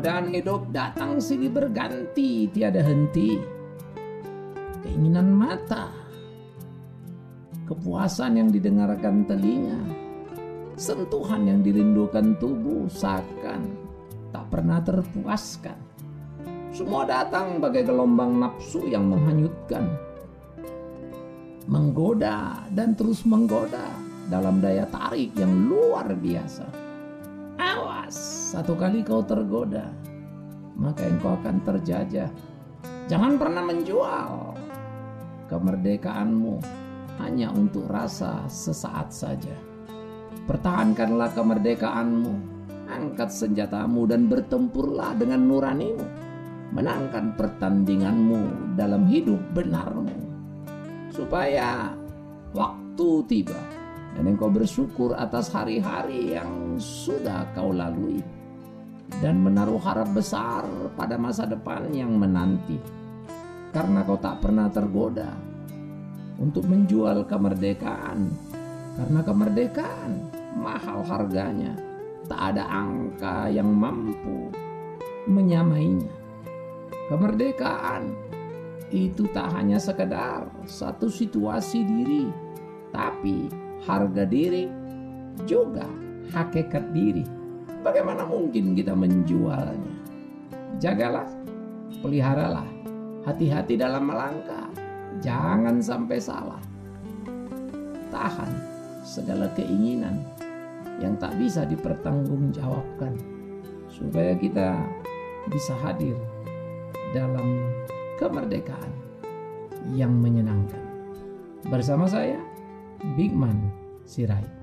Godaan hidup datang silih berganti tiada henti. Keinginan mata, kepuasan yang didengarkan telinga, sentuhan yang dirindukan tubuh seakan tak pernah terpuaskan. Semua datang bagai gelombang nafsu yang menghanyutkan, menggoda dan terus menggoda dalam daya tarik yang luar biasa. Satu kali kau tergoda, maka engkau akan terjajah. Jangan pernah menjual kemerdekaanmu hanya untuk rasa sesaat saja. Pertahankanlah kemerdekaanmu, angkat senjatamu dan bertempurlah dengan nuranimu. Menangkan pertandinganmu dalam hidup benarmu. Supaya waktu tiba dan engkau bersyukur atas hari-hari yang sudah kau lalui dan menaruh harap besar pada masa depan yang menanti. Karena kau tak pernah tergoda untuk menjual kemerdekaan. Karena kemerdekaan mahal harganya. Tak ada angka yang mampu menyamainya. Kemerdekaan itu tak hanya sekedar satu situasi diri tapi harga diri juga hakikat diri bagaimana mungkin kita menjualnya? Jagalah peliharalah. Hati-hati dalam melangkah. Jangan sampai salah. Tahan segala keinginan yang tak bisa dipertanggungjawabkan supaya kita bisa hadir dalam kemerdekaan yang menyenangkan. Bersama saya Big Man Sirait